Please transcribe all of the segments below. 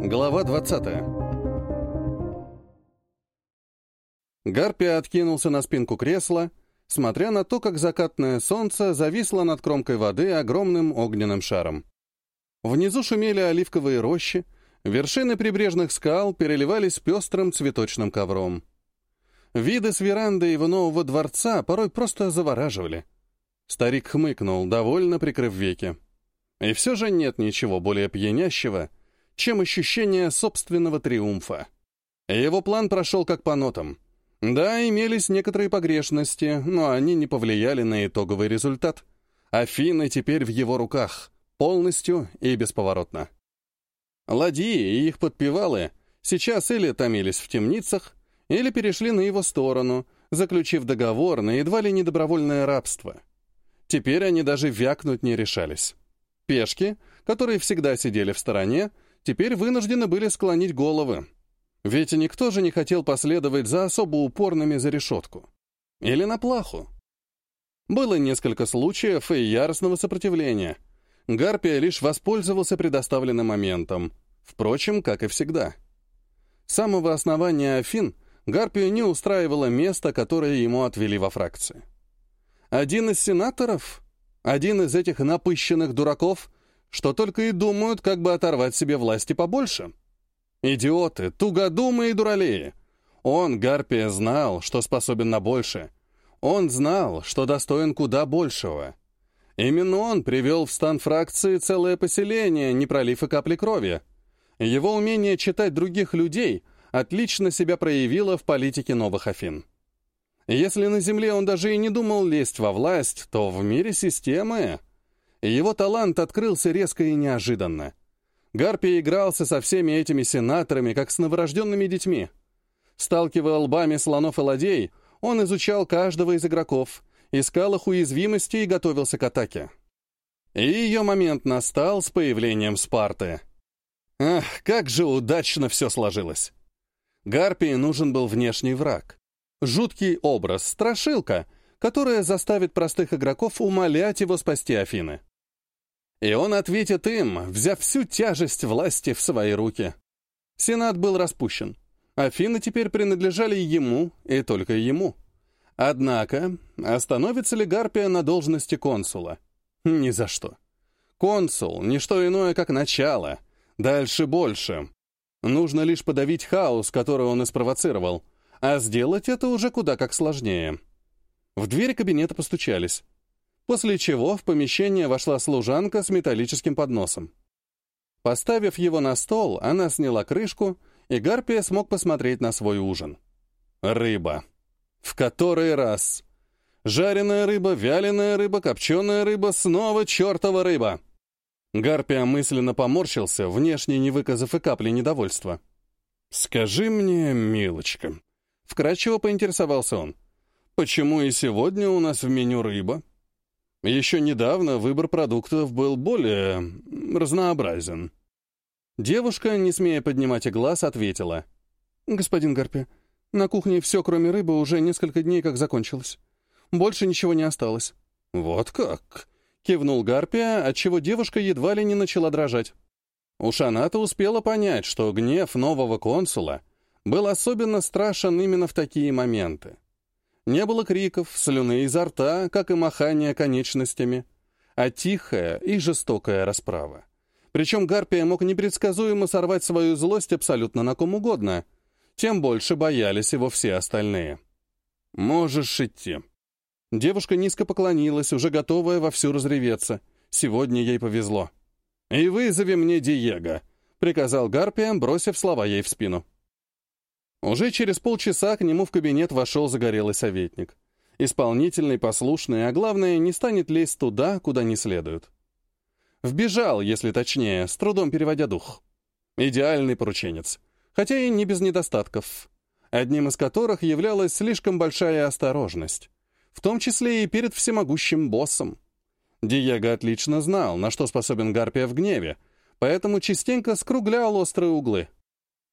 Глава 20 Гарпия откинулся на спинку кресла, смотря на то, как закатное солнце зависло над кромкой воды огромным огненным шаром. Внизу шумели оливковые рощи, вершины прибрежных скал переливались пестрым цветочным ковром. Виды с веранды его нового дворца порой просто завораживали. Старик хмыкнул, довольно прикрыв веки. И все же нет ничего более пьянящего, чем ощущение собственного триумфа. Его план прошел как по нотам. Да, имелись некоторые погрешности, но они не повлияли на итоговый результат. Афины теперь в его руках, полностью и бесповоротно. Ладьи и их подпевалы сейчас или томились в темницах, или перешли на его сторону, заключив договор на едва ли недобровольное рабство. Теперь они даже вякнуть не решались. Пешки, которые всегда сидели в стороне, теперь вынуждены были склонить головы. Ведь никто же не хотел последовать за особо упорными за решетку. Или на плаху. Было несколько случаев и яростного сопротивления. Гарпия лишь воспользовался предоставленным моментом. Впрочем, как и всегда. С самого основания Афин Гарпию не устраивало место, которое ему отвели во фракции. Один из сенаторов один из этих напыщенных дураков, что только и думают, как бы оторвать себе власти побольше. Идиоты, тугодумы и дуралеи. Он, Гарпия, знал, что способен на больше. Он знал, что достоин куда большего. Именно он привел в стан фракции целое поселение, не пролив и капли крови. Его умение читать других людей отлично себя проявило в политике новых Афин. Если на Земле он даже и не думал лезть во власть, то в мире системы... Его талант открылся резко и неожиданно. Гарпий игрался со всеми этими сенаторами, как с новорожденными детьми. Сталкивая лбами слонов и ладей, он изучал каждого из игроков, искал их уязвимости и готовился к атаке. И ее момент настал с появлением Спарты. Ах, как же удачно все сложилось! Гарпии нужен был внешний враг. Жуткий образ, страшилка, которая заставит простых игроков умолять его спасти Афины. И он ответит им, взяв всю тяжесть власти в свои руки. Сенат был распущен. Афины теперь принадлежали ему и только ему. Однако, остановится ли Гарпия на должности консула? Ни за что. Консул — не что иное, как начало. Дальше больше. Нужно лишь подавить хаос, который он и спровоцировал — а сделать это уже куда как сложнее. В дверь кабинета постучались. После чего в помещение вошла служанка с металлическим подносом. Поставив его на стол, она сняла крышку, и Гарпия смог посмотреть на свой ужин. Рыба. В который раз? Жареная рыба, вяленая рыба, копченая рыба, снова чертова рыба. Гарпия мысленно поморщился, внешне не выказав и капли недовольства. «Скажи мне, милочка, Вкратчиво поинтересовался он. «Почему и сегодня у нас в меню рыба?» Еще недавно выбор продуктов был более разнообразен. Девушка, не смея поднимать глаз, ответила. «Господин Гарпи, на кухне все, кроме рыбы, уже несколько дней как закончилось. Больше ничего не осталось». «Вот как?» — кивнул Гарпия, отчего девушка едва ли не начала дрожать. Уж она-то успела понять, что гнев нового консула был особенно страшен именно в такие моменты. Не было криков, слюны изо рта, как и махания конечностями, а тихая и жестокая расправа. Причем Гарпия мог непредсказуемо сорвать свою злость абсолютно на ком угодно, тем больше боялись его все остальные. «Можешь идти». Девушка низко поклонилась, уже готовая вовсю разреветься. Сегодня ей повезло. «И вызови мне Диего», — приказал Гарпия, бросив слова ей в спину. Уже через полчаса к нему в кабинет вошел загорелый советник. Исполнительный, послушный, а главное, не станет лезть туда, куда не следует. Вбежал, если точнее, с трудом переводя дух. Идеальный порученец, хотя и не без недостатков, одним из которых являлась слишком большая осторожность, в том числе и перед всемогущим боссом. Диего отлично знал, на что способен Гарпия в гневе, поэтому частенько скруглял острые углы.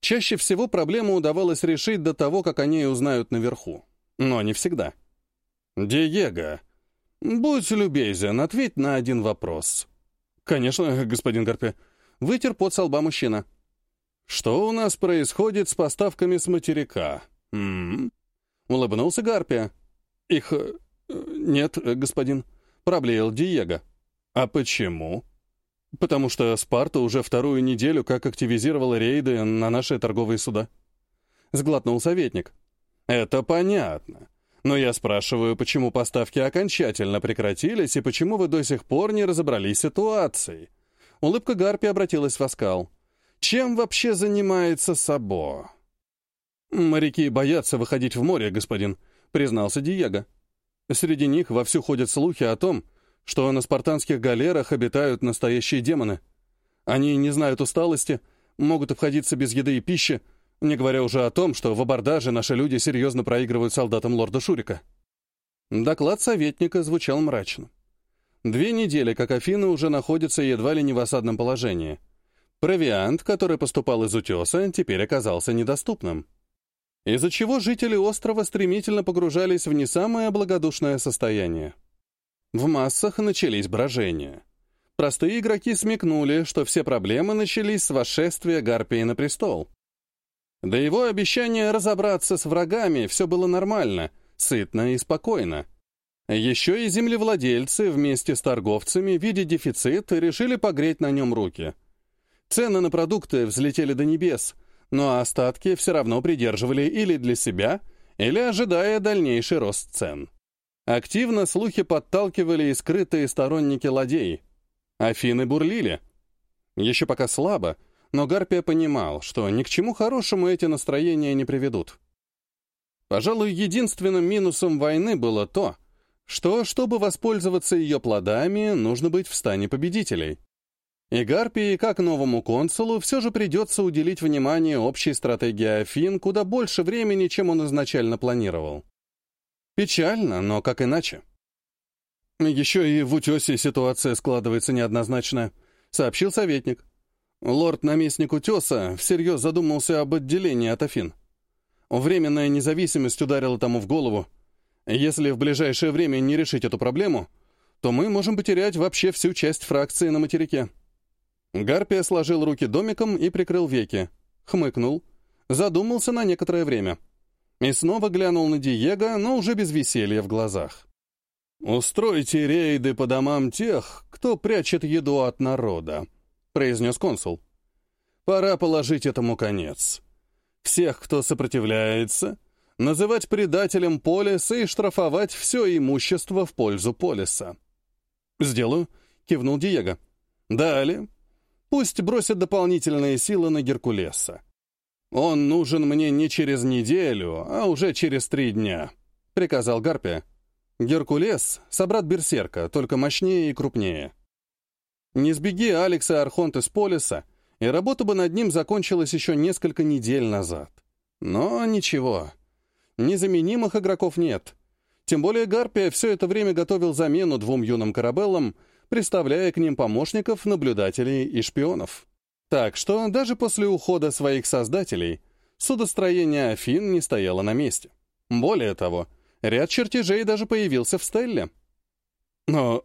Чаще всего проблему удавалось решить до того, как они узнают наверху. Но не всегда. «Диего, будь любезен, ответь на один вопрос». «Конечно, господин Гарпе». Вытер под со лба мужчина. Что у нас происходит с поставками с материка? М -м -м. Улыбнулся Гарпия. Их... Э, нет, господин. Проблеял Диего. А почему? Потому что Спарта уже вторую неделю как активизировала рейды на наши торговые суда. Сглотнул советник. Это понятно. Но я спрашиваю, почему поставки окончательно прекратились и почему вы до сих пор не разобрались с ситуацией? Улыбка Гарпи обратилась в оскал. Чем вообще занимается Сабо? Моряки боятся выходить в море, господин, признался Диего. Среди них вовсю ходят слухи о том, что на спартанских галерах обитают настоящие демоны. Они не знают усталости, могут обходиться без еды и пищи, не говоря уже о том, что в абордаже наши люди серьезно проигрывают солдатам лорда Шурика. Доклад советника звучал мрачно. Две недели, как Афины уже находятся едва ли не в осадном положении. Провиант, который поступал из утеса, теперь оказался недоступным. Из-за чего жители острова стремительно погружались в не самое благодушное состояние. В массах начались брожения. Простые игроки смекнули, что все проблемы начались с восшествия Гарпии на престол. До его обещания разобраться с врагами все было нормально, сытно и спокойно. Еще и землевладельцы вместе с торговцами, видя дефицит, решили погреть на нем руки. Цены на продукты взлетели до небес, но остатки все равно придерживали или для себя, или ожидая дальнейший рост цен. Активно слухи подталкивали и скрытые сторонники ладей. Афины бурлили. Еще пока слабо, но Гарпия понимал, что ни к чему хорошему эти настроения не приведут. Пожалуй, единственным минусом войны было то, что, чтобы воспользоваться ее плодами, нужно быть в стане победителей. И Гарпии, как новому консулу, все же придется уделить внимание общей стратегии Афин куда больше времени, чем он изначально планировал. Печально, но как иначе? Еще и в утесе ситуация складывается неоднозначно, сообщил советник. Лорд-наместник Утеса всерьез задумался об отделении от Афин. Временная независимость ударила тому в голову. Если в ближайшее время не решить эту проблему, то мы можем потерять вообще всю часть фракции на материке. Гарпия сложил руки домиком и прикрыл веки. Хмыкнул. Задумался на некоторое время. И снова глянул на Диего, но уже без веселья в глазах. «Устройте рейды по домам тех, кто прячет еду от народа», произнес консул. Пора положить этому конец. Всех, кто сопротивляется, называть предателем полиса и штрафовать все имущество в пользу полиса. «Сделаю», — кивнул Диего. «Далее. Пусть бросят дополнительные силы на Геркулеса. Он нужен мне не через неделю, а уже через три дня», — приказал Гарпия. Геркулес — собрат Берсерка, только мощнее и крупнее. Не сбеги Алекс и Архонт из Полиса, и работа бы над ним закончилась еще несколько недель назад. Но ничего. Незаменимых игроков нет. Тем более Гарпия все это время готовил замену двум юным корабеллам, представляя к ним помощников, наблюдателей и шпионов. Так что даже после ухода своих создателей судостроение Афин не стояло на месте. Более того, ряд чертежей даже появился в Стелле. Но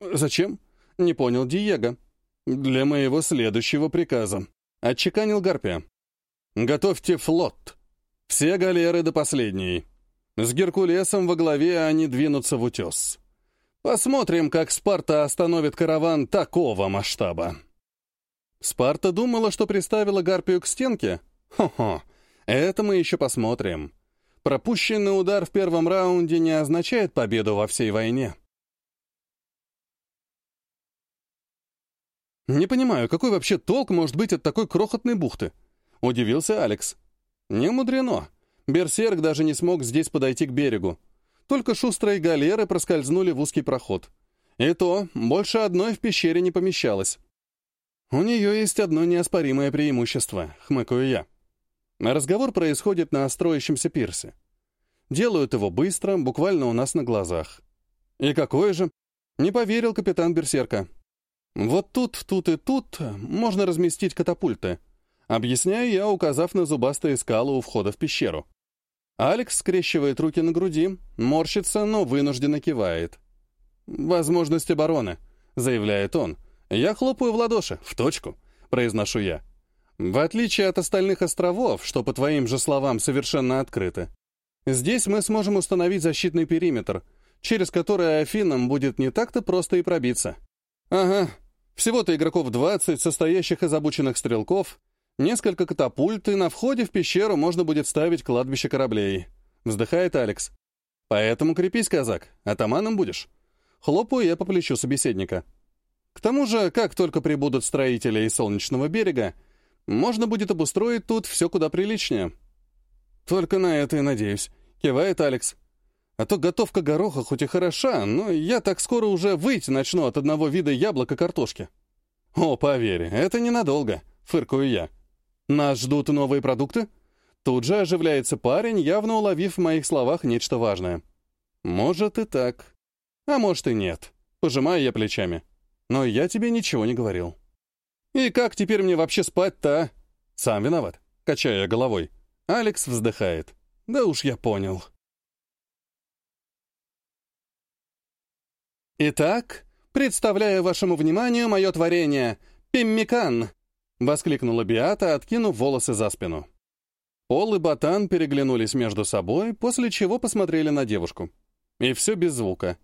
зачем? — не понял Диего. «Для моего следующего приказа», — отчеканил Гарпия. «Готовьте флот. Все галеры до последней. С Геркулесом во главе они двинутся в утес. Посмотрим, как Спарта остановит караван такого масштаба». Спарта думала, что приставила Гарпию к стенке? Хо-хо, это мы еще посмотрим. Пропущенный удар в первом раунде не означает победу во всей войне. «Не понимаю, какой вообще толк может быть от такой крохотной бухты?» — удивился Алекс. «Не мудрено. Берсерк даже не смог здесь подойти к берегу. Только шустрые галеры проскользнули в узкий проход. И то, больше одной в пещере не помещалось. У нее есть одно неоспоримое преимущество, хмыкаю я. Разговор происходит на строящемся пирсе. Делают его быстро, буквально у нас на глазах. И какое же? Не поверил капитан Берсерка. Вот тут, тут и тут можно разместить катапульты. Объясняю я, указав на зубастые скалы у входа в пещеру. Алекс скрещивает руки на груди, морщится, но вынужденно кивает. «Возможность обороны», — заявляет он. Я хлопаю в ладоши, в точку, произношу я. В отличие от остальных островов, что, по твоим же словам, совершенно открыты, здесь мы сможем установить защитный периметр, через который Афинам будет не так-то просто и пробиться. Ага, всего-то игроков 20, состоящих из обученных стрелков, несколько катапульт, и на входе в пещеру можно будет ставить кладбище кораблей. Вздыхает Алекс. Поэтому крепись, казак, атаманом будешь. Хлопаю я по плечу собеседника. К тому же, как только прибудут строители из Солнечного берега, можно будет обустроить тут все куда приличнее. Только на это и надеюсь, кивает Алекс. А то готовка гороха хоть и хороша, но я так скоро уже выйти начну от одного вида яблока картошки. О, поверь, это ненадолго, фыркаю я. Нас ждут новые продукты? Тут же оживляется парень, явно уловив в моих словах нечто важное. Может и так. А может и нет. Пожимаю я плечами. Но я тебе ничего не говорил. «И как теперь мне вообще спать-то, а?» «Сам виноват», — качаю я головой. Алекс вздыхает. «Да уж я понял». «Итак, представляю вашему вниманию мое творение — Пиммикан!» — воскликнула Биата, откинув волосы за спину. Пол и Ботан переглянулись между собой, после чего посмотрели на девушку. И все без звука.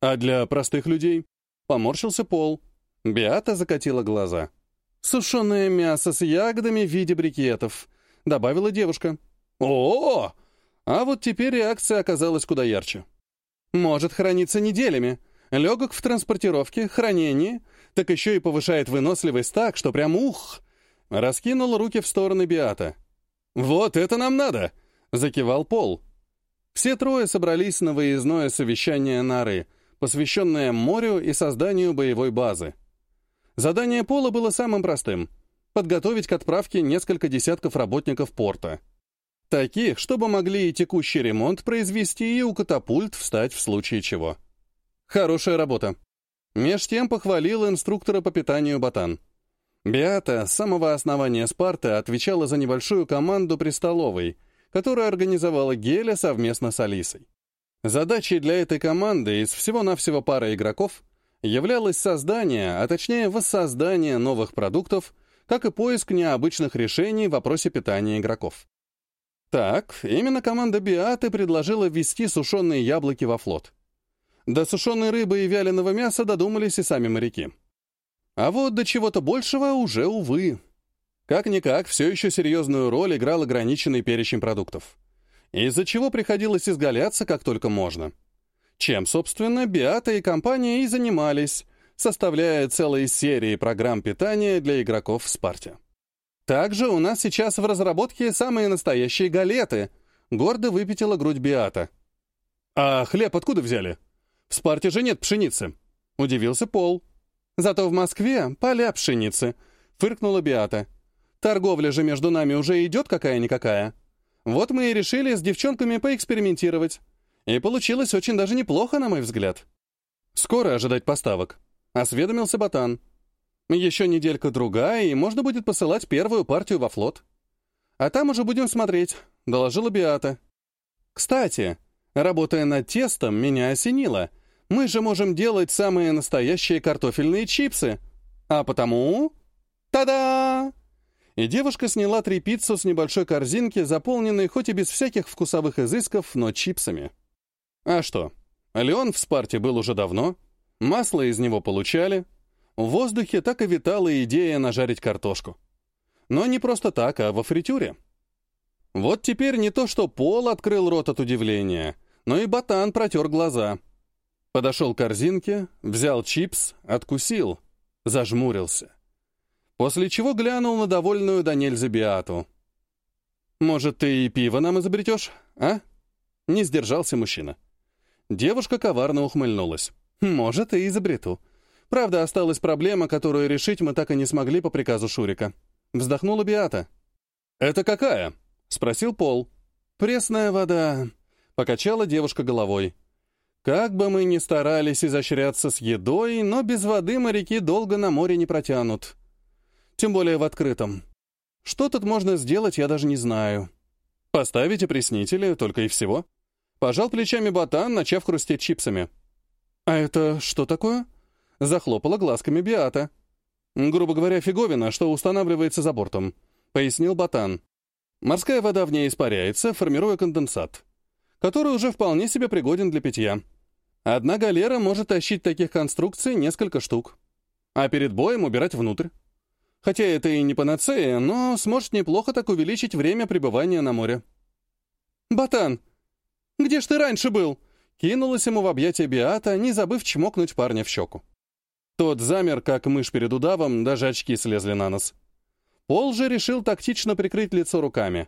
«А для простых людей?» — поморщился Пол. Биата закатила глаза. «Сушеное мясо с ягодами в виде брикетов», — добавила девушка. о, А вот теперь реакция оказалась куда ярче. «Может храниться неделями. Легок в транспортировке, хранении, так еще и повышает выносливость так, что прям ух!» Раскинул руки в стороны Биата. «Вот это нам надо!» — закивал Пол. Все трое собрались на выездное совещание Нары, посвященное морю и созданию боевой базы. Задание Пола было самым простым — подготовить к отправке несколько десятков работников порта. Таких, чтобы могли и текущий ремонт произвести, и у катапульт встать в случае чего. Хорошая работа. Меж тем похвалил инструктора по питанию Ботан. Биата с самого основания Спарта отвечала за небольшую команду при столовой, которую организовала Геля совместно с Алисой. Задачей для этой команды из всего-навсего пары игроков являлось создание, а точнее воссоздание новых продуктов, как и поиск необычных решений в вопросе питания игроков. Так, именно команда Биаты предложила ввести сушеные яблоки во флот. До сушеной рыбы и вяленого мяса додумались и сами моряки. А вот до чего-то большего уже, увы. Как-никак, все еще серьезную роль играл ограниченный перечень продуктов. Из-за чего приходилось изгаляться как только можно. Чем, собственно, Биата и компания и занимались, составляя целые серии программ питания для игроков в Спарте. Также у нас сейчас в разработке самые настоящие галеты. Гордо выпятила грудь Биата. «А хлеб откуда взяли? В Спарте же нет пшеницы», — удивился Пол. «Зато в Москве поля пшеницы», — фыркнула Биата. «Торговля же между нами уже идет какая-никакая. Вот мы и решили с девчонками поэкспериментировать. И получилось очень даже неплохо, на мой взгляд. Скоро ожидать поставок. Осведомился Ботан. Еще неделька-другая, и можно будет посылать первую партию во флот. А там уже будем смотреть, доложила Биата. Кстати, работая над тестом, меня осенило. Мы же можем делать самые настоящие картофельные чипсы. А потому... Та-да! И девушка сняла трепицу с небольшой корзинки, заполненной хоть и без всяких вкусовых изысков, но чипсами. А что? Леон в Спарте был уже давно, масло из него получали, в воздухе так и витала идея нажарить картошку. Но не просто так, а во фритюре. Вот теперь не то, что Пол открыл рот от удивления, но и ботан протер глаза. Подошел к корзинке, взял чипс, откусил, зажмурился. После чего глянул на довольную Даниэль Забиату. «Может, ты и пиво нам изобретешь, а?» Не сдержался мужчина. Девушка коварно ухмыльнулась. «Может, и изобрету. Правда, осталась проблема, которую решить мы так и не смогли по приказу Шурика». Вздохнула Биата. «Это какая?» — спросил Пол. «Пресная вода», — покачала девушка головой. «Как бы мы ни старались изощряться с едой, но без воды моряки долго на море не протянут. Тем более в открытом. Что тут можно сделать, я даже не знаю. Поставить опреснители, только и всего». Пожал плечами ботан, начав хрустеть чипсами. «А это что такое?» Захлопала глазками Биата. Грубо говоря, фиговина, что устанавливается за бортом, пояснил Ботан. Морская вода в ней испаряется, формируя конденсат, который уже вполне себе пригоден для питья. Одна галера может тащить таких конструкций несколько штук, а перед боем убирать внутрь. Хотя это и не панацея, но сможет неплохо так увеличить время пребывания на море. «Ботан, где ж ты раньше был?» Кинулась ему в объятия Биата, не забыв чмокнуть парня в щеку. Тот замер, как мышь перед удавом, даже очки слезли на нос. Пол же решил тактично прикрыть лицо руками.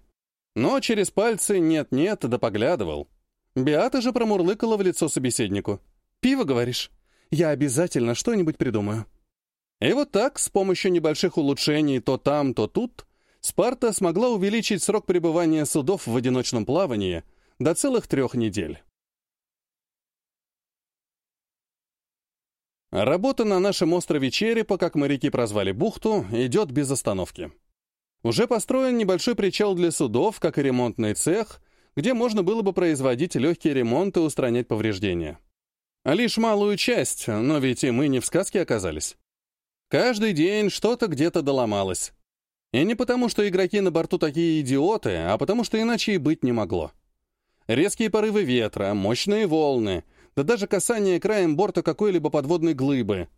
Но через пальцы нет-нет, да поглядывал. Биата же промурлыкала в лицо собеседнику. «Пиво, говоришь? Я обязательно что-нибудь придумаю». И вот так, с помощью небольших улучшений то там, то тут, Спарта смогла увеличить срок пребывания судов в одиночном плавании до целых трех недель. Работа на нашем острове Черепа, как моряки прозвали бухту, идет без остановки. Уже построен небольшой причал для судов, как и ремонтный цех, где можно было бы производить легкие ремонты и устранять повреждения. Лишь малую часть, но ведь и мы не в сказке оказались. Каждый день что-то где-то доломалось. И не потому, что игроки на борту такие идиоты, а потому, что иначе и быть не могло. Резкие порывы ветра, мощные волны, да даже касание краем борта какой-либо подводной глыбы.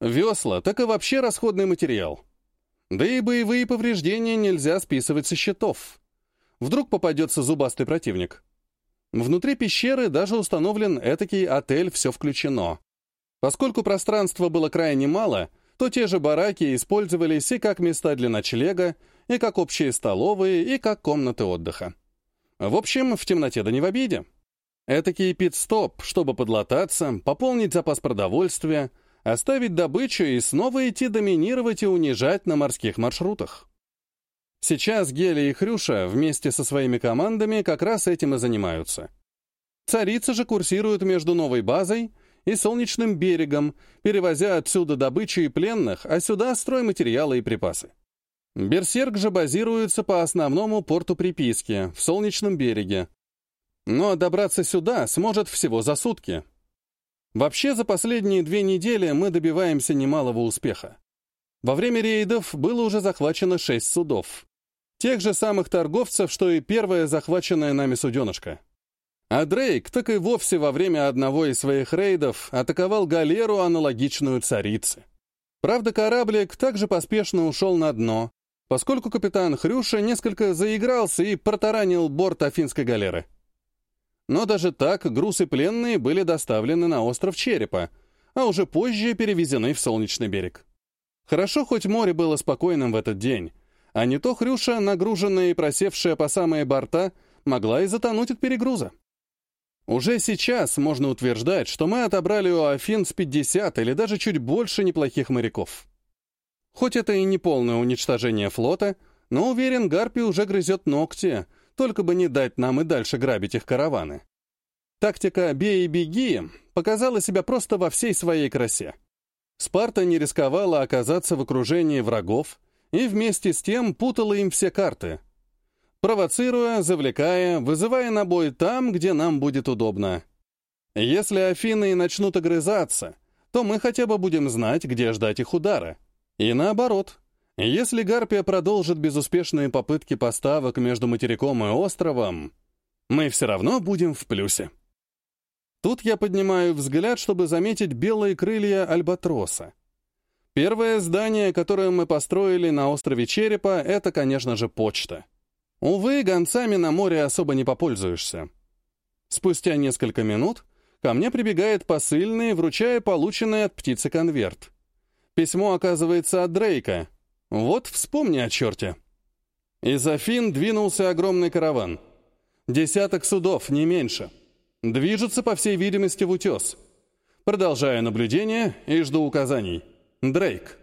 Весла — так и вообще расходный материал. Да и боевые повреждения нельзя списывать со счетов. Вдруг попадется зубастый противник. Внутри пещеры даже установлен этакий отель «Все включено». Поскольку пространства было крайне мало, то те же бараки использовались и как места для ночлега, и как общие столовые, и как комнаты отдыха. В общем, в темноте да не в обиде. Этакий пит-стоп, чтобы подлататься, пополнить запас продовольствия, оставить добычу и снова идти доминировать и унижать на морских маршрутах. Сейчас Гели и Хрюша вместе со своими командами как раз этим и занимаются. Царица же курсирует между новой базой и солнечным берегом, перевозя отсюда добычу и пленных, а сюда стройматериалы и припасы. Берсерк же базируется по основному порту приписки, в солнечном береге, но добраться сюда сможет всего за сутки. Вообще, за последние две недели мы добиваемся немалого успеха. Во время рейдов было уже захвачено шесть судов. Тех же самых торговцев, что и первое захваченное нами суденышко. А Дрейк так и вовсе во время одного из своих рейдов атаковал галеру, аналогичную царице. Правда, кораблик также поспешно ушел на дно, поскольку капитан Хрюша несколько заигрался и протаранил борт афинской галеры. Но даже так груз и пленные были доставлены на остров Черепа, а уже позже перевезены в Солнечный берег. Хорошо, хоть море было спокойным в этот день, а не то Хрюша, нагруженная и просевшая по самые борта, могла и затонуть от перегруза. Уже сейчас можно утверждать, что мы отобрали у Афин с 50 или даже чуть больше неплохих моряков. Хоть это и не полное уничтожение флота, но уверен, Гарпи уже грызет ногти — только бы не дать нам и дальше грабить их караваны. Тактика «бей и беги» показала себя просто во всей своей красе. Спарта не рисковала оказаться в окружении врагов и вместе с тем путала им все карты, провоцируя, завлекая, вызывая на бой там, где нам будет удобно. Если Афины и начнут огрызаться, то мы хотя бы будем знать, где ждать их удара. И наоборот, если Гарпия продолжит безуспешные попытки поставок между материком и островом, мы все равно будем в плюсе. Тут я поднимаю взгляд, чтобы заметить белые крылья альбатроса. Первое здание, которое мы построили на острове Черепа, это, конечно же, почта. Увы, гонцами на море особо не попользуешься. Спустя несколько минут ко мне прибегает посыльный, вручая полученный от птицы конверт. Письмо оказывается от Дрейка, вот вспомни о черте. Из Афин двинулся огромный караван. Десяток судов, не меньше. Движутся, по всей видимости, в утес. Продолжаю наблюдение и жду указаний. Дрейк.